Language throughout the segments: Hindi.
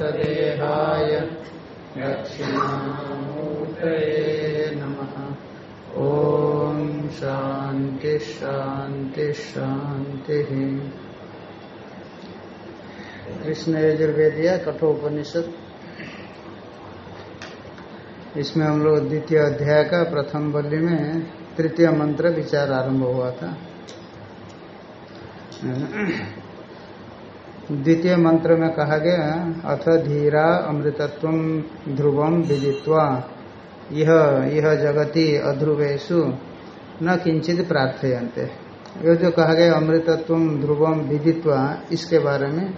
तदेहाय दक्षिणामूर्तये नमः। ॐ शान्ति शान्ति शान्तिः। कृष्ण यजुर्वेदिया कठोपनिषद। इसमें हम लोग द्वितीय अध्याय का प्रथम बल्ली में तृतीय मंत्र विचार आरंभ हुआ था। द्वितीय मंत्र में कहा गया अथ धीरा अमृतत्व ध्रुवम विदित्वा यह यह जगति अध्रुवेशु न किंचित प्रार्थयन्ते। ये जो कहा गया अमृतत्व ध्रुवम विदित्वा इसके बारे में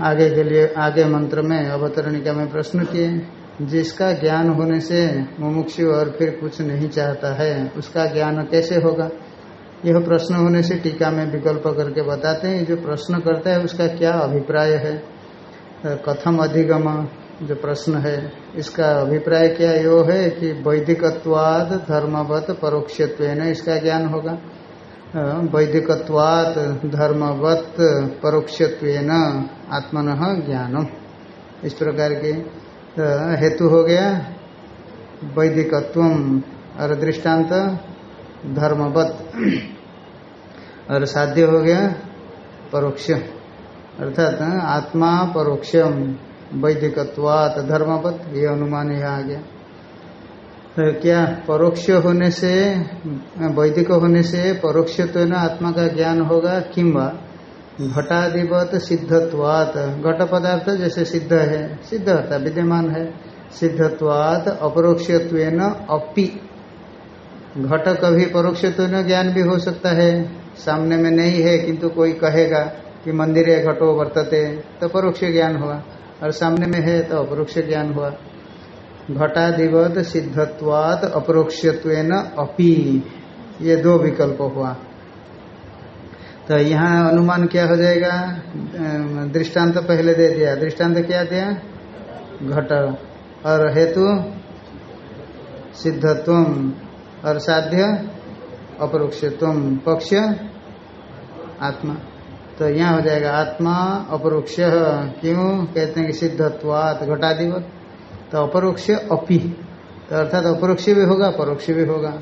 आगे के लिए, आगे मंत्र में अवतरणिका में प्रश्न किए। जिसका ज्ञान होने से मुमुक्षु और फिर कुछ नहीं चाहता है, उसका ज्ञान कैसे होगा? यह प्रश्न होने से टीका में विकल्प करके बताते हैं जो प्रश्न करता है, उसका क्या अभिप्राय है? कथम अधिगम, जो प्रश्न है, इसका अभिप्राय क्या यो है कि वैदिकत्वाद धर्मवत परोक्षत्व इसका ज्ञान होगा। वैदिकत्वाद धर्मवत परोक्षत्व आत्मन ज्ञानम। इस प्रकार के हेतु हो गया वैदिकत्व और दृष्टांत धर्मवत। और साध्य हो गया परोक्ष अर्थात आत्मा परोक्षम, वैदिकत्वात धर्मवत ये अनुमान यहाँ आ गया। तो क्या परोक्ष होने से, वैदिक होने से परोक्ष तो न आत्मा का ज्ञान होगा? किंवा घटाधिपत सिद्धत्वात। घट पदार्थ जैसे सिद्ध है, सिद्ध होता विद्यमान है। सिद्धत्वात अपरोक्षत्व अपि। घट कभी परोक्ष ज्ञान भी हो सकता है। सामने में नहीं है, किंतु कोई कहेगा कि मंदिर है घटो, वर्तते तो परोक्ष ज्ञान हुआ। और सामने में है तो अपरोक्ष ज्ञान हुआ। घटाधिवत सिद्धत्वात अपरोक्षत्व अपि। ये दो विकल्प हुआ। तो यहाँ अनुमान क्या हो जाएगा? दृष्टांत पहले दे दिया। दृष्टांत क्या दिया? घट। और हेतु सिद्धत्व और साध्य? अपरोक्षत्व पक्ष आत्मा। तो यहाँ हो जाएगा आत्मा अपरोक्ष क्यों? कहते हैं कि सिद्धत्वात घटाधिवत तो अपरोक्ष अपि। तो अर्थात अपरोक्ष भी होगा, परोक्ष भी होगा।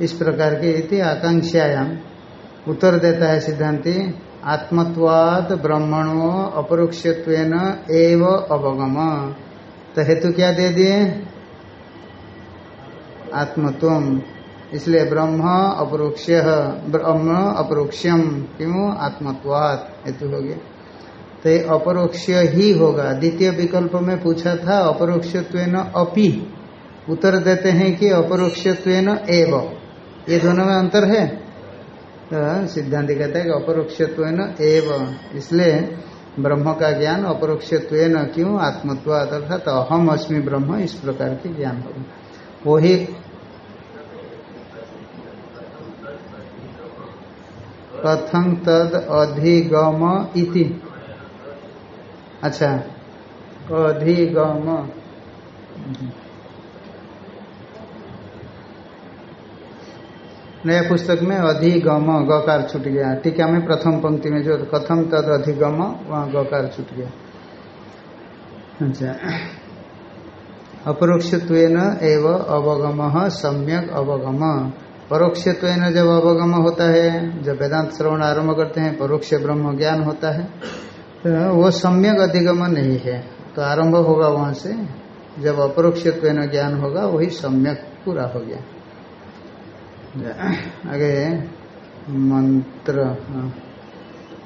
इस प्रकार की इति आकांक्षायाम उत्तर देता है सिद्धांति आत्मत्वाद ब्रह्मणो अपरोक्षत्व एव अवगम। तो हेतु क्या दे दिए? आत्मत्वम इसलिए ब्रह्म अपरोक्ष ब्रह्म अपरोक्षम क्यों? आत्मत्वात, हेतु हो गया। तो ये अपरोक्ष ही होगा। द्वितीय विकल्प में पूछा था अपरोक्ष अपि। उत्तर देते हैं कि अपरोक्ष एव। ये दोनों में अंतर है? तो सिद्धांत कहता है कि अपरोक्षत्व एव। इसलिए ब्रह्म का ज्ञान अपरोक्ष क्यों? आत्मत्वात, अर्थात अहम अस्मि ब्रह्म, इस प्रकार के ज्ञान होगा। वही कथम तद अधिगम इति। अच्छा। अधिगम। नया पुस्तक में अधिगम, गकार छूट गया। टीका में प्रथम पंक्ति में जो कथम तद अधिगम, वहाँ गकार छूट गया। अच्छा। अपरोक्षत्व एव अवगम, सम्यक अवगम। परोक्षत्व जब अवगम होता है, जब वेदांत श्रवण आरंभ करते हैं, परोक्ष ब्रह्म ज्ञान होता है तो वो सम्यक अधिगम नहीं है। तो आरंभ होगा वहाँ से, जब अपरोक्ष ज्ञान होगा, वही सम्यक पूरा हो गया। आगे, मंत्र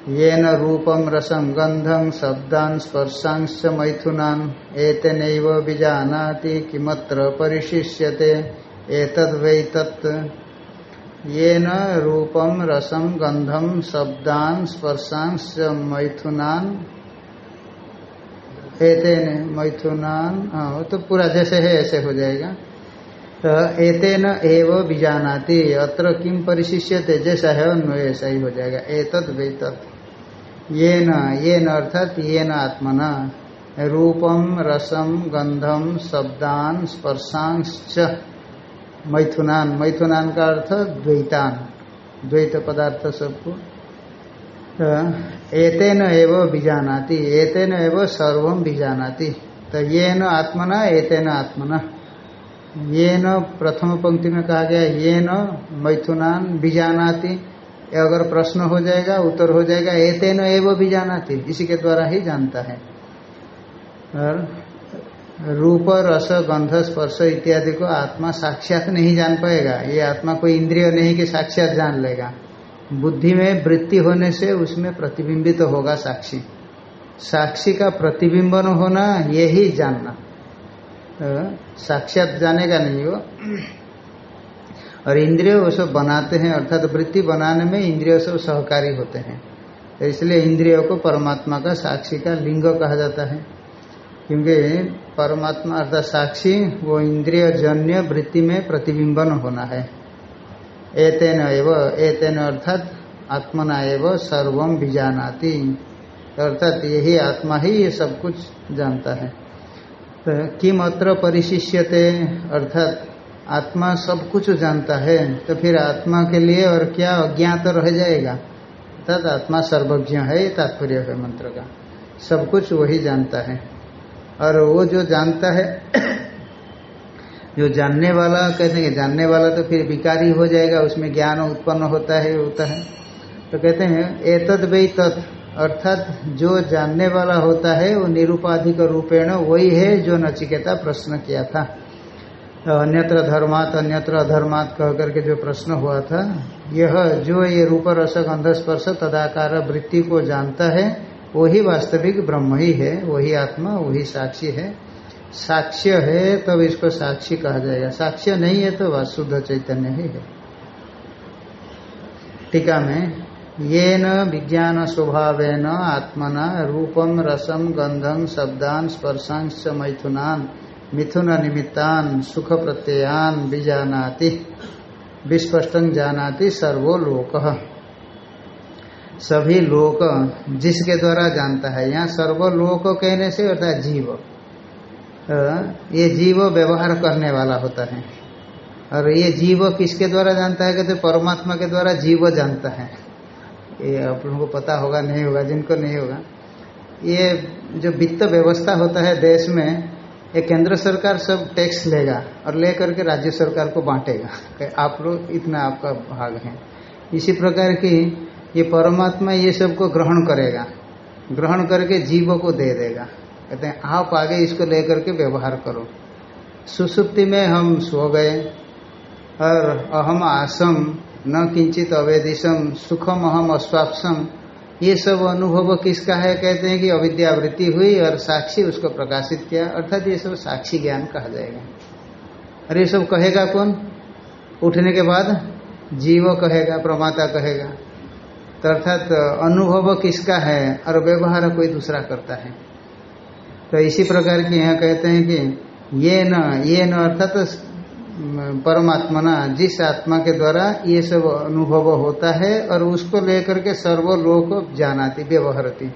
ये न रूपम रसम गंधम शब्दान स्पर्शांश मैथुनान एतन बीजानाति किमत्र परिशिष्यते एतद वै तत् ये न रूपम रसम गंधम शब्दान स्पर्शांश मैथुनान। एतेन मैथुनान हाँ तो पूरा जैसे है, ऐसे हो जाएगा। तो एतेन एव बीजानाति अत्र किम परिशिष्यते, जैसा है अन्वय ऐसा ही हो जाएगा। एतद वे तत् ये न ये न अर्थात ये न आत्मना। रूपम रसम गंधम शब्दान स्पर्शांश मैथुनान मैथुनान का अर्थ द्वैतान, द्वैत पदार्थ सबको। एतेन एव बीजानाति, एतेन एव सर्व बीजानाति। तो ये न आत्मना, एतेन आत्मना। ये न प्रथम पंक्ति में कहा गया, ये न मैथुनान, बीजानाति। अगर प्रश्न हो जाएगा, उत्तर हो जाएगा, एतेन एव बीजानाति। इसी के द्वारा ही जानता है। और रूप, रस, गंध, स्पर्श इत्यादि को आत्मा साक्षात नहीं जान पाएगा। ये आत्मा कोई इंद्रिय नहीं कि साक्षात जान लेगा। बुद्धि में वृत्ति होने से उसमें प्रतिबिंबित तो होगा साक्षी। साक्षी का प्रतिबिंबन होना यही जानना। तो साक्षात जानेगा नहीं वो। और इंद्रिय वो सब बनाते हैं, अर्थात तो वृत्ति बनाने में इंद्रिय सब सहकारी होते हैं। तो इसलिए इंद्रियों को परमात्मा का साक्षी का लिंग कहा जाता है। क्योंकि परमात्मा अर्थात साक्षी वो इंद्रिय जन्य वृत्ति में प्रतिबिंबन होना है। एतेन एव, एतेन अर्थात आत्मना एव सर्वम बीजानाति अर्थात यही आत्मा ही ये सब कुछ जानता है। तो किम अत्र परिशिष्यते? अर्थात आत्मा सब कुछ जानता है तो फिर आत्मा के लिए और क्या अज्ञात तो रह जाएगा? अर्थात आत्मा सर्वज्ञ है तात्पर्य है मंत्र का। सब कुछ वही जानता है। और वो जो जानता है, जो जानने वाला, कहते हैं जानने वाला तो फिर विकारी हो जाएगा, उसमें ज्ञान उत्पन्न होता है होता है। तो कहते हैं, एतद वे तत् अर्थात जो जानने वाला होता है, वो निरूपाधिक रूपेण वही है जो नचिकेता प्रश्न किया था। अन्यत्र धर्मात, अन्यत्र अधर्मात कह करके जो प्रश्न हुआ था, यह जो ये रूप रस गंध स्पर्श तदाकार वृत्ति को जानता है वही वास्तविक ब्रह्म ही है, वही आत्मा, वही साक्षी है। साक्ष्य है तब इसको साक्षी कहा जाएगा। साक्ष्य नहीं है तो शुद्ध चैतन्य ही है। टीका में ये न विज्ञान स्वभाव न आत्मना रूपम रसम गंधम शब्दान स्पर्शांश मैथुनान मिथुन निमित्तान सुख प्रत्ययान बीजानाति विस्पष्ट जानाति सर्वो लोक सभी लोक जिसके द्वारा जानता है, यहाँ सर्वलोक कहने से अर्थात जीव ये जीव व्यवहार करने वाला होता है। और ये जीव किसके द्वारा जानता है? कहते परमात्मा के द्वारा जीव जानता है। ये आप लोगों को पता होगा, नहीं होगा, जिनको नहीं होगा। ये जो वित्त व्यवस्था होता है देश में, ये केंद्र सरकार सब टैक्स लेगा और ले करके राज्य सरकार को बांटेगा। आप लोग, इतना आपका भाग है। इसी प्रकार की ये परमात्मा ये सबको ग्रहण करेगा। ग्रहण करके जीव को दे देगा। कहते हैं, आप आगे इसको लेकर के व्यवहार करो। सुसुप्ति में हम सो गए, और अहम आसम, न किंचित अवेदिशम, सुखम अहम अस्वापसम। ये सब अनुभव किसका है? कहते हैं कि अविद्यावृत्ति हुई और साक्षी उसको प्रकाशित किया। अर्थात ये सब साक्षी ज्ञान कहा जाएगा। और ये सब कहेगा कौन? उठने के बाद जीव कहेगा, प्रमाता कहेगा। तो अर्थात अनुभव किसका है और व्यवहार कोई दूसरा करता है। तो इसी प्रकार की यहाँ कहते हैं कि ये न ये न अर्थात तो परमात्मा ना, जिस आत्मा के द्वारा ये सब अनुभव होता है और उसको लेकर के सर्वलोक जानाती, व्यवहारती।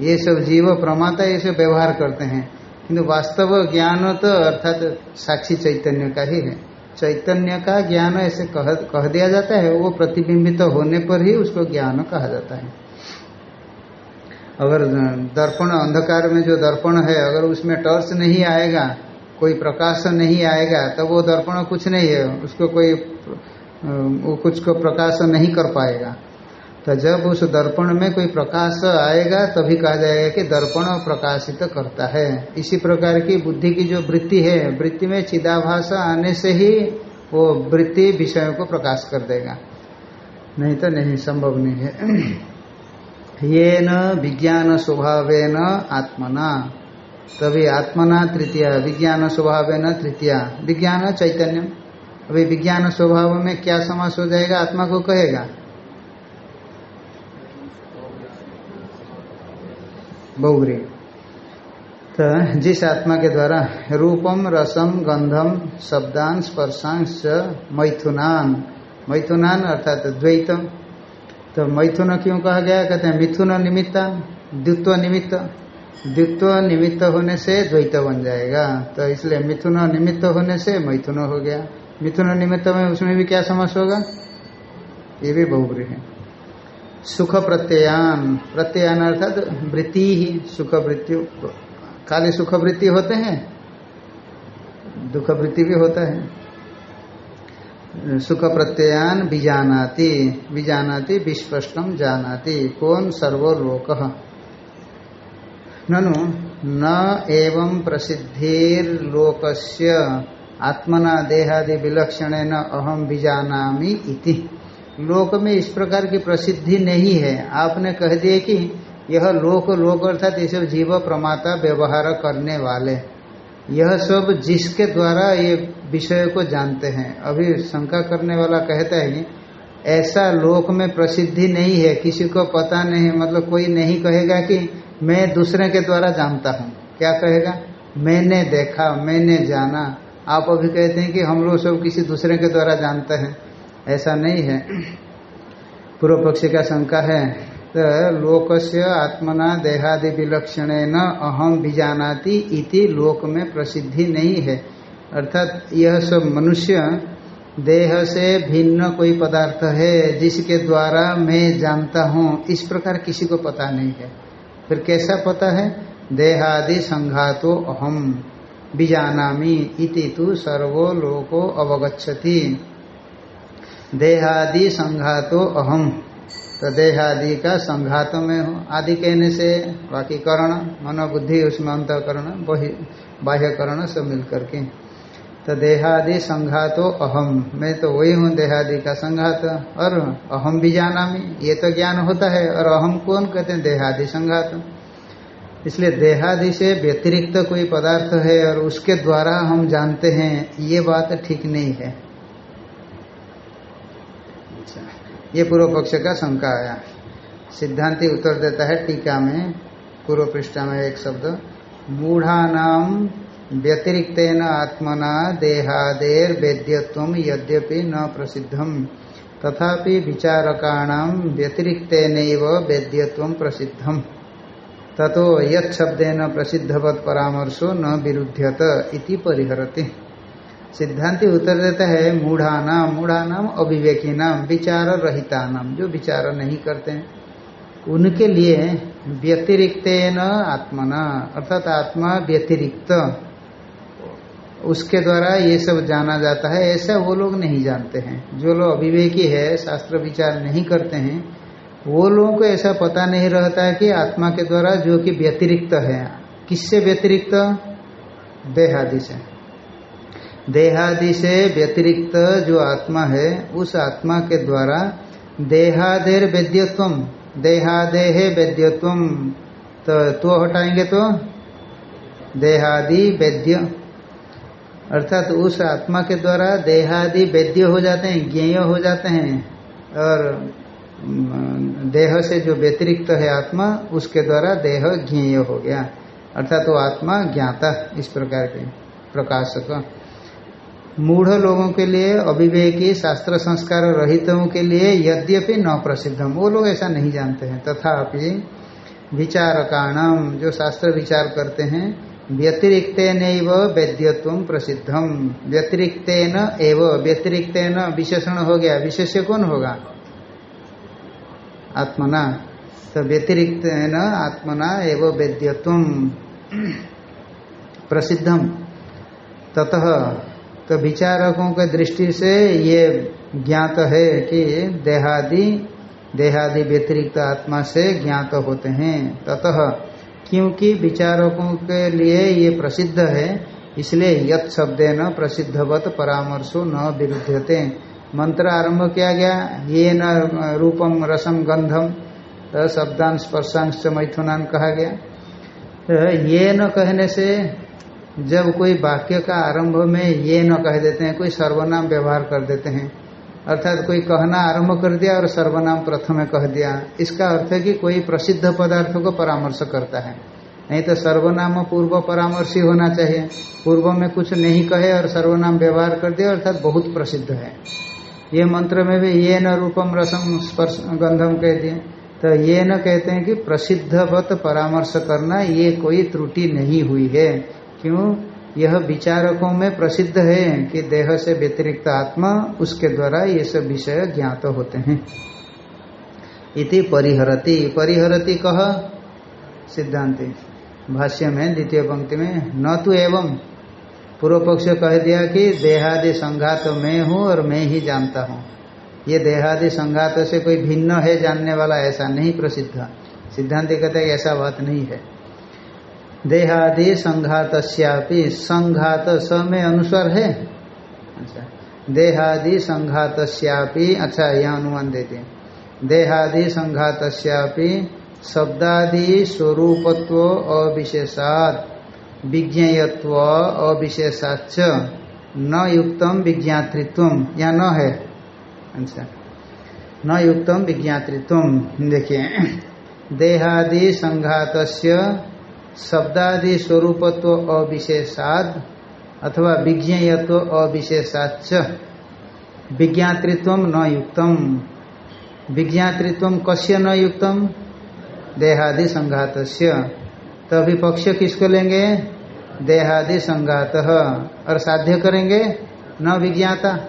ये सब जीव प्रमाता ये सब व्यवहार करते हैं। किंतु वास्तव ज्ञान तो अर्थात साक्षी चैतन्य का ही है। चैतन्य का ज्ञान ऐसे कह, कह दिया जाता है वो प्रतिबिंबित तो होने पर ही उसको ज्ञान कहा जाता है। अगर दर्पण अंधकार में जो दर्पण है अगर उसमें टॉर्च नहीं आएगा कोई प्रकाश नहीं आएगा तो वो दर्पण कुछ नहीं है उसको कोई वो कुछ को प्रकाश नहीं कर पाएगा। तो जब उस दर्पण में कोई प्रकाश आएगा, तभी कहा जाएगा कि दर्पण प्रकाशित तो करता है। इसी प्रकार की बुद्धि की जो वृत्ति है, वृत्ति में चिदाभास आने से ही वो वृत्ति विषयों को प्रकाश कर देगा। नहीं तो नहीं, संभव नहीं है। ये न विज्ञान स्वभाव न आत्मना। तभी आत्मना तृतीय, विज्ञान स्वभाव न तृतीय। विज्ञान चैतन्य अभी विज्ञान स्वभाव में क्या समास हो जाएगा, आत्मा को कहेगा? बहुग्री तो जिस आत्मा के द्वारा रूपम, रसम, गंधम, शब्दान, स्पर्शांश, मैथुनान मैथुनान अर्थात द्वैतम तो मैथुन क्यों कहा गया? कहते हैं मिथुन निमित्त, द्वित्व निमित्त। द्वित्व निमित्त होने से द्वैत बन जाएगा। तो इसलिए मिथुन निमित्त होने से मैथुन हो गया। मिथुन निमित्त में उसमें भी क्या समझ होगा? ये भी बहुग्री है। सुख प्रत्ययान प्रत्ययान अर्थात वृत्ति ही सुख वृत्ति खाली सुख वृत्ति होते हैं दुख वृत्ति भी होता है। सुख प्रत्ययान बीजानाति बीजानाति विस्पष्टम जानाति कौन सर्वलोक। ननु, न एवं प्रसिद्धिर्लोकस्य आत्मना देहादि विलक्षण न अहम बीजानामी इति। लोक में इस प्रकार की प्रसिद्धि नहीं है। आपने कह दिए कि यह लोक लोक अर्थात ये सब जीव प्रमाता व्यवहार करने वाले। यह सब जिसके द्वारा ये विषय को जानते हैं। अभी शंका करने वाला कहता है ऐसा लोक में प्रसिद्धि नहीं है। किसी को पता नहीं मतलब कोई नहीं कहेगा कि मैं दूसरे के द्वारा जानता हूँ। क्या कहेगा? मैंने देखा, मैंने जाना। आप अभी कहते हैं कि हम लोग सब किसी दूसरे के द्वारा जानते हैं। ऐसा नहीं है। पूर्व पक्षी का शंका है। तो लोकस्य आत्मना देहादि विलक्षण न अहम बीजानाति इति लोक में प्रसिद्धि नहीं है। अर्थात यह सब मनुष्य देह से भिन्न कोई पदार्थ है जिसके द्वारा मैं जानता हूँ। इस प्रकार किसी को पता नहीं है। फिर कैसा पता है? देहादि संघातो अहम बीजानामी इति तु सर्वो लोको अवगछति देहादि संघातो अहम। तो देहादि का संघात में हूँ। आदि कहने से बाकी करण मनोबुद्धि, उसमें अंतकरण वही बाह्यकरण सब मिल करके तो देहादि संघातो अहम। मैं तो वही हूँ देहादि का संघात। और अहम भी जाना में। ये तो ज्ञान होता है। और अहम कौन कहते हैं? देहादि संघात। इसलिए देहादि से व्यतिरिक्त कोई पदार्थ है और उसके द्वारा हम जानते हैं, ये बात ठीक नहीं है। ये पूर्व पक्ष का शंका आया सिद्धांति उत्तर देता है टीका में, पूर्व पृष्ठा में एक शब्द मूढ़ानाम व्यतिरिक्त आत्मना देहादेर वेद्यत्व यद्यपि न प्रसिद्धम। तथापि विचारकाणाम व्यतिरिक्त वेद्यत्व प्रसिद्धम। ततो यब्देन प्रसिद्धवत परामर्शो न विरुध्यत इति परिहरती। सिद्धांति उत्तर देता है मूढ़ा नाम मूढ़ा नाम अविवेकी नाम विचार रहिता नाम जो विचार नहीं करते हैं, उनके लिए व्यतिरिक्त न आत्मना, अर्थात आत्मा व्यतिरिक्त। उसके द्वारा ये सब जाना जाता है, ऐसा वो लोग नहीं जानते हैं। जो लोग अविवेकी है, शास्त्र विचार नहीं करते हैं, वो लोगों को ऐसा पता नहीं रहता है कि आत्मा के द्वारा जो कि व्यतिरिक्त है। किससे व्यतिरिक्त? देहादि से। देहादि से व्यतिरिक्त जो आत्मा है, उस आत्मा के द्वारा देहादेर वेद्यत्व देहादेह वेद्यत्व तो तो हटाएँगे तो? देहादि वेद्य। अर्थात तो उस आत्मा के द्वारा देहादि वेद्य हो जाते हैं, ज्ञेय हो जाते हैं, और देह से जो व्यतिरिक्त है आत्मा, उसके द्वारा देह ज्ञेय हो गया। अर्थात वो आत्मा ज्ञाता, इस प्रकार के प्रकाशक। मूढ़ लोगों के लिए, अविवेकी, शास्त्र संस्कार रहितों के लिए यद्यपि न प्रसिद्धम वो लोग ऐसा नहीं जानते हैं। तथापि विचारकाणम जो शास्त्र विचार करते हैं व्यतिरिक्त वेद्यत्व प्रसिद्धम। व्यतिरिक्त न एव व्यतिरिक्त न विशेषण हो गया। विशेष्य कौन होगा? आत्मना। तो व्यतिरिक्त न आत्मना एवं वेद्यत्व। प्रसिद्धम। ततः तो विचारकों के दृष्टि से ये ज्ञात है कि देहादि देहादि व्यतिरिक्त आत्मा से ज्ञात होते हैं। ततः क्योंकि विचारकों के लिए ये प्रसिद्ध है, इसलिए यत शब्द न प्रसिद्धवत परामर्शो न विरुद्धते मंत्र आरंभ किया गया, ये न रूपम रसम गंधम तो शब्दान स्पर्शांश मैथुनान कहा गया। तो ये न कहने से जब कोई वाक्य का आरंभ में ये न कह देते हैं, कोई सर्वनाम व्यवहार कर देते हैं। अर्थात कोई कहना आरंभ कर दिया और सर्वनाम प्रथम कह दिया। इसका अर्थ है कि कोई प्रसिद्ध पदार्थ को परामर्श करता है। नहीं तो सर्वनाम पूर्व परामर्श ही होना चाहिए। पूर्व में कुछ नहीं कहे और सर्वनाम व्यवहार कर दिया, अर्थात बहुत प्रसिद्ध है। ये मंत्र में भी ये न रूपम रसम स्पर्श गंधम कह दिए। तो ये न कहते हैं कि प्रसिद्धवत परामर्श करना, ये कोई त्रुटि नहीं हुई है। क्यों? यह विचारकों में प्रसिद्ध है कि देह से व्यतिरिक्त आत्मा उसके द्वारा ये सब विषय ज्ञात होते हैं। इति परिहरति। परिहरति कह सिद्धांति। भाष्य में, द्वितीय पंक्ति में, न तो एवं। पूर्व पक्ष कह दिया कि देहादि संघात मैं हूँ और मैं ही जानता हूँ। ये देहादि संघात से कोई भिन्न है, जानने वाला ऐसा नहीं प्रसिद्ध। सिद्धांत कहते ऐसा बात नहीं है। देहादि संघात संघात स में अनुसार है। अच्छा। देहादि संघात अच्छा यह अनुमान देते हैं। देहादि संघात शब्दादि स्वरूपत्व अविशेषाद विज्ञेयत्व अविशेषाच न युक्तम विज्ञातृत्व या न है। अच्छा। न युक्तम विज्ञातृत्व देखिए। देहादि संघात शब्दादि स्वरूपत्व अविशेषाद अथवा विज्ञेयत्व अविशेषाच विज्ञातृत्व न युक्तम। विज्ञातृत्व कश्य न युक्तम? देहादि संघात तो अभी पक्ष किसको लेंगे? देहादि संघात और साध्य करेंगे? न विज्ञाता।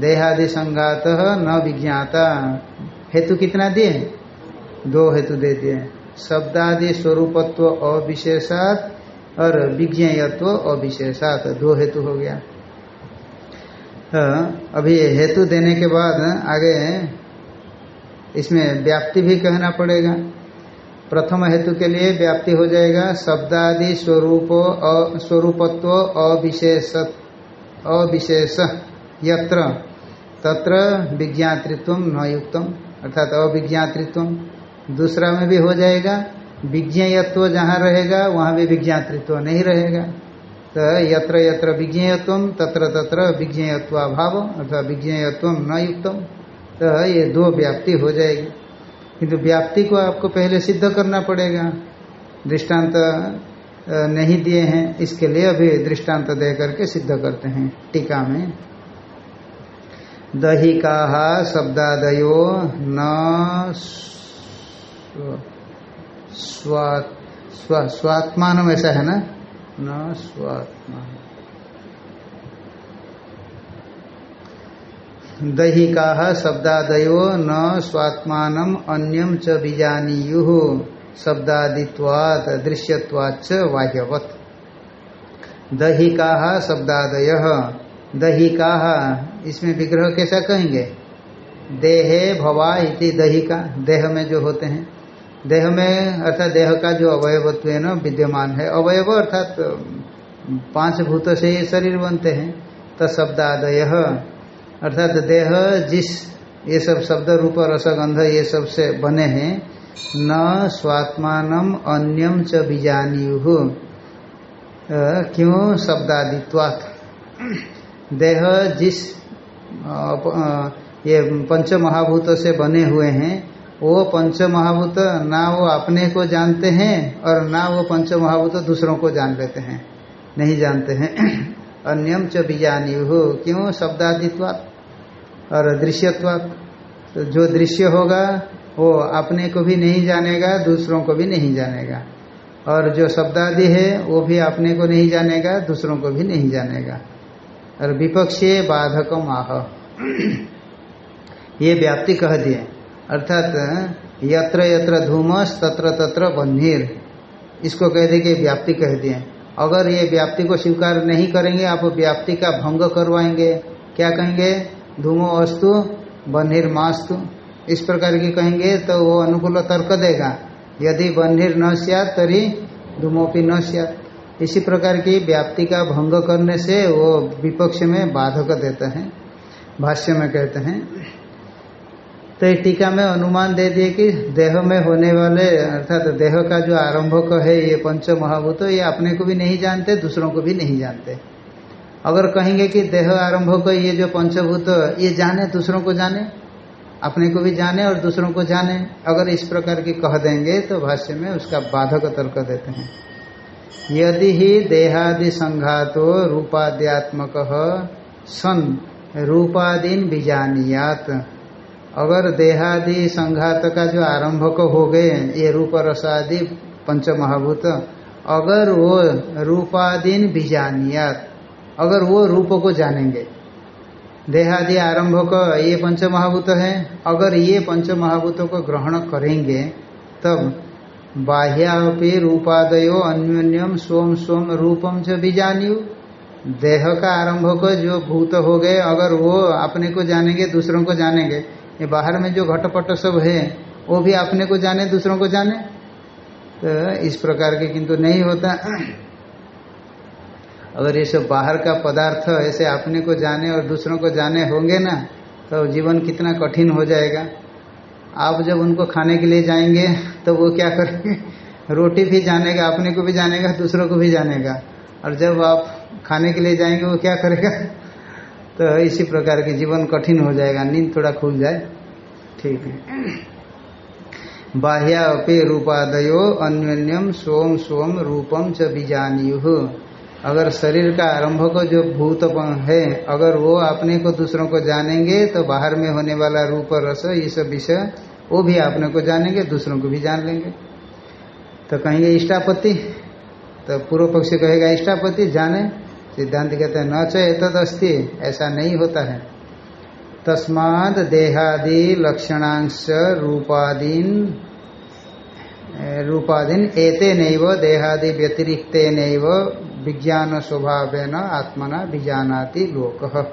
देहादि संघात न विज्ञाता। हेतु कितना दिए? दो हेतु दे दिए। शब्दादि स्वरूपत्व अविशेषात और विज्ञेयत्व अविशेषात। दो हेतु हो गया। अभी हेतु देने के बाद आगे इसमें व्याप्ति भी कहना पड़ेगा। प्रथम हेतु के लिए व्याप्ति हो जाएगा। शब्दादि स्वरूप स्वरूपत्व अविशेष अविशेष, यत्र, तत्र विज्ञातृत्व न युक्तम, अर्थात अविज्ञातृत्व दूसरा में भी हो जाएगा। विज्ञेयत्व जहाँ रहेगा, वहाँ भी विज्ञातृत्व नहीं रहेगा। तो यत्र यत्र विज्ञेयत्व, तत्र तत्र विज्ञेयत्वाभाव अथवा विज्ञेयत्व न युक्तम। तो ये दो व्याप्ति हो जाएगी। किंतु व्याप्ति को आपको पहले सिद्ध करना पड़ेगा। दृष्टांत नहीं दिए हैं, इसके लिए अभी दृष्टांत दे करके सिद्ध करते हैं टीका में। दहिका शब्दादयो न स्वात्मान ऐसा है ना? न स्वात्मान दैहिका शब्दादयो न स्वात्मान अन्यम च बीजानीयु। शब्दादित्वात् दृश्यवाच बाह्यवत। दहिका शब्दादय। दहिका, इसमें विग्रह कैसा कहेंगे? देहे भवा इति दहिका, देह में जो होते हैं। देह में, अर्थात देह का जो अवयवत्व न, विद्यमान है। अवयव अर्थात पाँच भूत से ये शरीर बनते हैं। तो शब्दादय अर्थात देह, जिस, ये सब शब्द रूप रसगंध ये सबसे बने हैं, न स्वात्मान अन्यम च बीजानीयु। क्यों? शब्दादित्वात्। देह, जिस ये पंच महाभूत से बने हुए हैं वो पंच महाभूत ना वो अपने को जानते हैं और ना वो पंच महाभूत दूसरों को जान लेते हैं, नहीं जानते हैं। अन्यम च बीजानीयु, क्यों? शब्दादित्वात् और दृश्यत्व तो जो दृश्य होगा, वो अपने को भी नहीं जानेगा, दूसरों को भी नहीं जानेगा। और जो शब्दादि है, वो भी अपने को नहीं जानेगा, दूसरों को भी नहीं जानेगा। और विपक्षी बाधक आह। ये व्याप्ति कह दिए। अर्थात, यत्र यत्र धूमस, तत्र तत्र बन्हीर इसको कह दे कि व्याप्ति कह दिए। अगर ये व्याप्ति को स्वीकार नहीं करेंगे, आप व्याप्ति का भंग करवाएँगे। क्या कहेंगे? धूमो अस्तु बन्हिर्मास्तु इस प्रकार की कहेंगे तो वो अनुकूल तर्क देगा। यदि बन्हिर न सिया तरी धूमोपी न सिया इसी प्रकार की व्याप्ति का भंग करने से वो विपक्ष में बाधक देते हैं, भाष्य में कहते हैं। तो ये टीका में अनुमान दे दिए कि देह में होने वाले, अर्थात तो देह का जो आरंभक है, ये पंच महाभूत ये अपने को भी नहीं जानते, दूसरों को भी नहीं जानते। अगर कहेंगे कि देह आरंभ को ये जो पंचभूत, ये जाने, दूसरों को जाने? अपने को भी जाने और दूसरों को जाने। अगर इस प्रकार की कह देंगे तो भाष्य में उसका बाधक तर्क देते हैं। यदि ही देहादि संघातो रूपाद्यात्मक सन रूपादीन बीजानियात। अगर देहादि संघात का जो आरंभक हो गए ये रूप रसादि पंच महाभूत अगर वो रूपादीन बीजानियात, अगर वो रूप को जानेंगे। देहादि आरंभक ये पंच महाभूत है, अगर ये पंच महाभूतों को ग्रहण करेंगे, तब बाह्यापि रूपादयो अन्योन्यम सोम सोम रूपम च बीजान्यु। देह का आरंभक जो भूत हो गए, अगर वो अपने को जानेंगे, दूसरों को जानेंगे ये बाहर में जो घटपट सब है, वो भी अपने को जाने, दूसरों को जाने? तो इस प्रकार के किंतु नहीं होता। अगर ये सब बाहर का पदार्थ ऐसे अपने को जाने और दूसरों को जाने होंगे ना तो जीवन कितना कठिन हो जाएगा। आप जब उनको खाने के लिए जाएँगे तो वो क्या करेंगे? रोटी भी जानेगा, अपने को भी जानेगा, दूसरों को भी जानेगा। और जब आप खाने के लिए जाएँगे, वो क्या करेगा? तो इसी प्रकार के जीवन कठिन हो जाएगा, नींद थोड़ा खुल जाए। ठीक है। बाह्या अपे रूपादयो अन्योन्यम सोम सोम रूपम च बीजान्यु। अगर शरीर का आरंभ को जो भूत है, अगर वो अपने को दूसरों को जानेंगे तो बाहर में होने वाला रूप, रस, ये सब विषय, वो भी अपने को जानेंगे, दूसरों को भी जान लेंगे। तो कहेंगे इष्टापति तो पूर्व पक्षी कहेगा इष्टापति जाने। सिद्धांत कहते हैं, न चे तद अस्थि ऐसा नहीं होता है। तस्माद देहादि लक्षणांश रूपादीन रूपादीन एते नैव, देहादि व्यतिरिक्त नैव विज्ञान स्वभाव न आत्मना विजानाति लोक।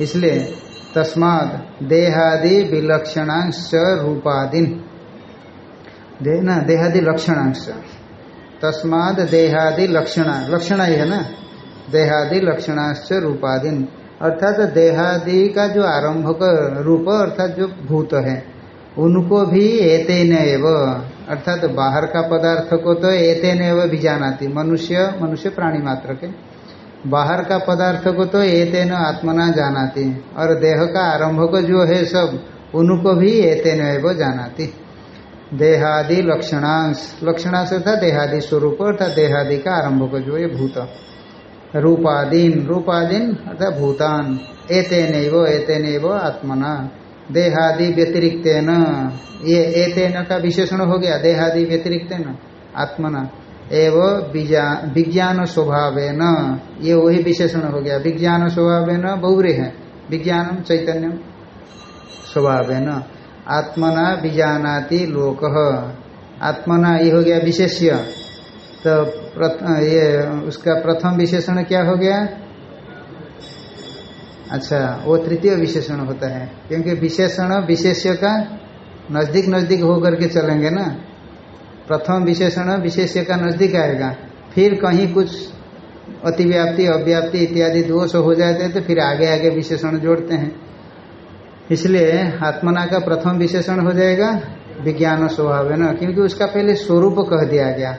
इसलिए तस्माद देहादि विलक्षणांश रूपादीन। दे, ना, देहादि लक्षणांश तस्माद देहादि लक्षणा लक्षणा ही है ना? देहादि लक्षणांश रूपाधीन अर्थात देहादि का जो आरंभक रूप, अर्थात जो भूत है, उनको भी एतेन एव। अर्थात बाहर का पदार्थ को तो एतेन एव भी जानाती। मनुष्य मनुष्य प्राणी मात्र के। बाहर का पदार्थ को तो एते न आत्मना जानाती। और देह का आरंभक जो है सब, उनको भी एतेन एव जानाती। देहादि लक्षणांश। लक्षणांश अर्थात देहादि स्वरूप, अर्थात देहादि का आरंभक जो है भूत। रूपादीन रूपादीन अर्थात भूतान। एतेन एतेन आत्मना। देहादि व्यतिरिक्त न ये एतेन का विशेषण हो गया, देहादि व्यतिरिक्त न आत्मना। एव विज्ञान स्वभाव न ये वही विशेषण हो गया। विज्ञान स्वभाव न बहुरी है। विज्ञानम, चैतन्यम स्वभाव न आत्मना बीजानाति लोक। आत्मना ये हो गया विशेष्य। तो ये उसका प्रथम विशेषण क्या हो गया? अच्छा वो तृतीय विशेषण होता है, क्योंकि विशेषण विशेष्य का नज़दीक नज़दीक होकर के चलेंगे ना। प्रथम विशेषण विशेष्य का नज़दीक आएगा, फिर कहीं कुछ अतिव्याप्ति, अव्याप्ति इत्यादि दोष हो जाते हैं तो फिर आगे आगे विशेषण जोड़ते हैं। इसलिए आत्मना का प्रथम विशेषण हो जाएगा, विज्ञान स्वभाव है ना, क्योंकि उसका पहले स्वरूप कह दिया गया।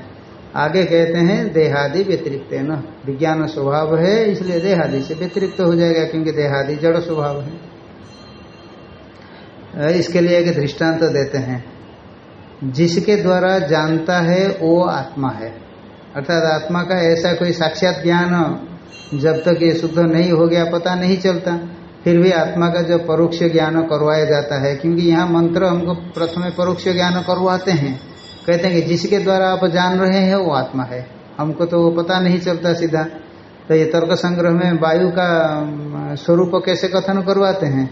आगे कहते हैं, देहादि व्यतिरिक्त न। विज्ञान स्वभाव है, इसलिए देहादि से व्यतिरिक्त हो जाएगा, क्योंकि देहादि जड़ स्वभाव है। इसके लिए एक दृष्टांत तो देते हैं। जिसके द्वारा जानता है, वो आत्मा है। अर्थात आत्मा का ऐसा कोई साक्षात ज्ञान जब तक ये शुद्ध नहीं हो गया, पता नहीं चलता। फिर भी आत्मा का जो परोक्ष ज्ञान करवाया जाता है, क्योंकि यहाँ मंत्र हमको प्रथम परोक्ष ज्ञान करवाते हैं। कहते हैं कि जिसके द्वारा आप जान रहे हैं वो आत्मा है। हमको तो वो पता नहीं चलता सीधा। तो ये तर्क संग्रह में वायु का स्वरूप कैसे कथन करवाते हैं?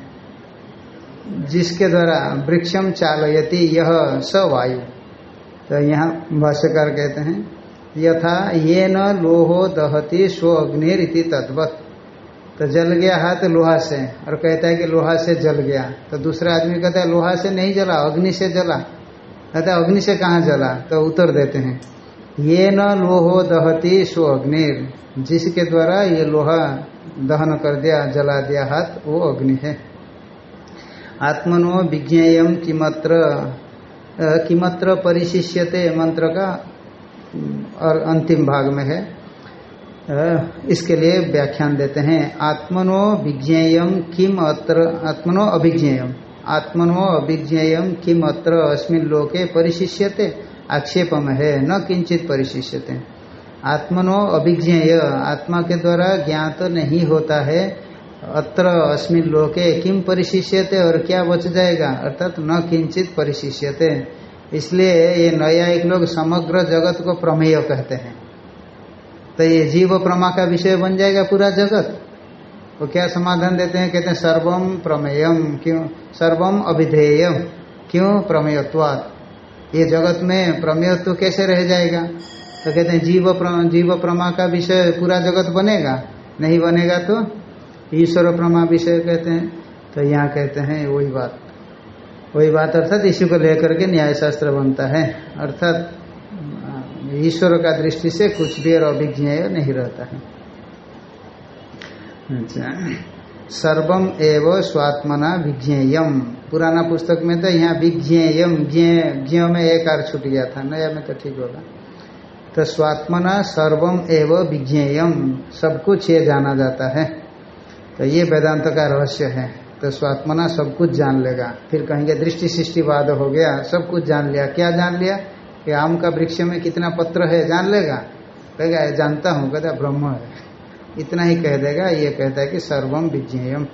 जिसके द्वारा वृक्षम चालयति, यह स वायु तो यहाँ भाष्यकार कहते हैं, यथा ये न लोहो दहती स्व अग्निरिति तद्वत। तो जल गया हाथ लोहा से, और कहता है कि लोहा से जल गया। तो दूसरा आदमी कहता है, लोहा से नहीं जला, अग्नि से जला। है अग्नि से कहाँ जला? तो उत्तर देते हैं। ये न लोहो दहती सो अग्निर। जिसके द्वारा ये लोहा दहन कर दिया, जला दिया हाथ, वो अग्नि है। आत्मनो विज्ञेयम किमत्र किमत्र परिशिष्यते मंत्र का और अंतिम भाग में है। इसके लिए व्याख्यान देते हैं। आत्मनो विज्ञेयम किम अत्र आत्मनो अभिज्ञेयम आत्मनो अभिज्ञेयम किम अत्र अस्मिन लोके परिशिष्यते? आक्षेप में है, न किंचित परिशिष्यते। आत्मनो अभिज्ञेय, आत्मा के द्वारा ज्ञात तो नहीं होता है, अत्र अस्मिन लोके किम परिशिष्यते और क्या बच जाएगा? अर्थात न किंचित परिशिष्यते। इसलिए ये नया एक लोग समग्र जगत को प्रमेय कहते हैं। तो ये जीव प्रमा का विषय बन जाएगा पूरा जगत। वो क्या समाधान देते हैं? कहते हैं सर्वम प्रमेयम क्यों? सर्वम अभिधेय क्यों? प्रमेयत्वाद ये जगत में प्रमेयत्व कैसे रह जाएगा? तो कहते हैं जीव प्रमा, जीव प्रमा का विषय पूरा जगत बनेगा? नहीं बनेगा तो ईश्वर प्रमा विषय कहते हैं। तो यहाँ कहते हैं वही बात। वही बात अर्थात इसी को लेकर के न्याय शास्त्र बनता है। अर्थात ईश्वर का दृष्टि से कुछ भी और अभिज्ञेय नहीं रहता है। अच्छा। सर्वम एव स्वात्मना विज्ञेयम। पुराना पुस्तक में तो यहाँ विज्ञेयम, ज्ञ में एक आर छूट गया था, नया में तो ठीक होगा। तो स्वात्मना सर्वम एव विज्ञेयम, सब कुछ ये जाना जाता है। तो ये वेदांत का रहस्य है। तो स्वात्मना सब कुछ जान लेगा। फिर कहेंगे दृष्टि सृष्टिवाद हो गया, सब कुछ जान लिया। क्या जान लिया? कि आम का वृक्ष में कितना पत्र है, जान लेगा? कहेगा जानता हूँ, कहता ब्रह्म है। इतना ही कह देगा, ये कहता है कि सर्वम विज्ञेयम।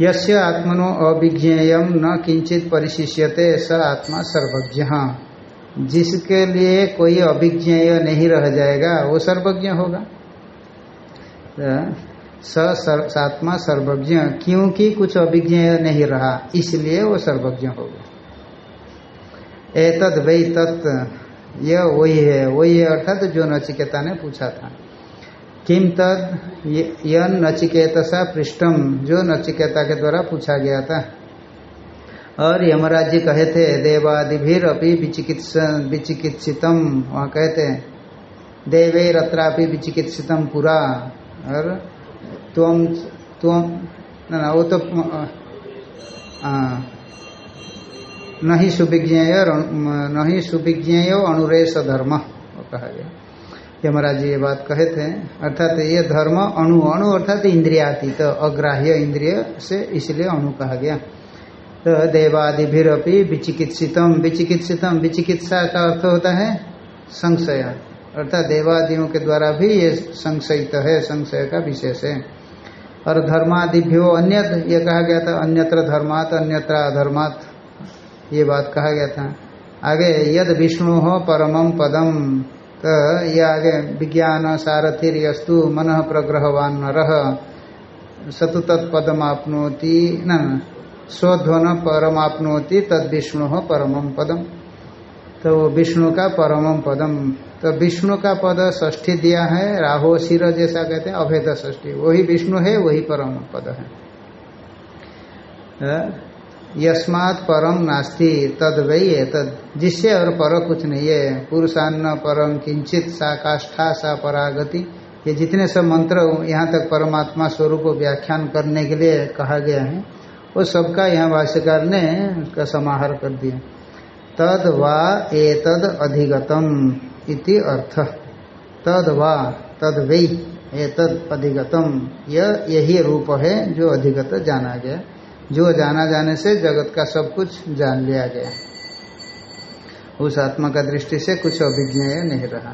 यस्य आत्मनो अविज्ञेयम, न किंचित परिशिष्यते, स आत्मा सर्वज्ञ। जिसके लिए कोई अभिज्ञेय नहीं रह जाएगा, वो सर्वज्ञ होगा। स आत्मा सर्वज्ञ, क्योंकि कुछ अभिज्ञेय नहीं रहा, इसलिए वो सर्वज्ञ होगा। एतद वही तत्, यह वही है वही है अर्थात जो नचिकेता ने पूछा था। किम तद यन नचिकेत सा पृष्ठम जो नचिकेता के द्वारा पूछा गया था। और यमराज जी कहे थे देवादिभीर अपनी विचिकित्सितम। वहाँ कहते हैं देवे रत्रापि विचिकित्सितम पुरा। और तुम तुम ना वो तो नहीं सुविज्ञेय नहीं सुविज्ञेय अनुरेश धर्म। कहा गया। यमराज जी ये बात कहे थे, अर्थात ये धर्म अणु अणु अर्थात इंद्रियातीत तो अग्राह्य इंद्रिय से इसलिए अणु कहा गया। तो देवादिभिरपि विचिकित्सितम विचिकित्सितम, विचिकित्सा का अर्थ होता है संशय। अर्थात देवादियों के द्वारा भी ये संशयित है, संशय का विशेष है। और धर्मादिभ्यो अन्य ये कहा गया था, अन्यत्र धर्मात, अन्यत्र अधर्मात, ये बात कहा गया था। आगे, यद विष्णु हो परमम पदम तो ये आगे विज्ञान सारथिर यस्तु मन प्रग्रहवान रह सतु तत्पदमापनोति न, स्वध्वन परमापनोति, तद विष्णु हो परमम पदम। तो विष्णु का परमम पदम। तो विष्णु का पद ष्ठी दिया है, राहो, शिर जैसा कहते हैं, अभेद ष्ठी वही विष्णु है, वही परम पद है? यस्मात् परम नास्ति, तद वही है तद जिससे और पर कुछ नहीं है। पुरुषान्न परम किंचित सा काष्ठा, सा परागति। ये जितने सब मंत्र यहाँ तक परमात्मा स्वरूप व्याख्यान करने के लिए कहा गया है, वो सबका यहाँ भाष्यकार ने उसका समाहार कर दिया। तद वा एतद अधिगतम इति अर्थ। तद वा, तद वही एतद अधिगतम। यह यही रूप है जो अधिगत जाना गया। जो जाना जाने से जगत का सब कुछ जान लिया गया। उस आत्मा का दृष्टि से कुछ अभिज्ञेय नहीं रहा।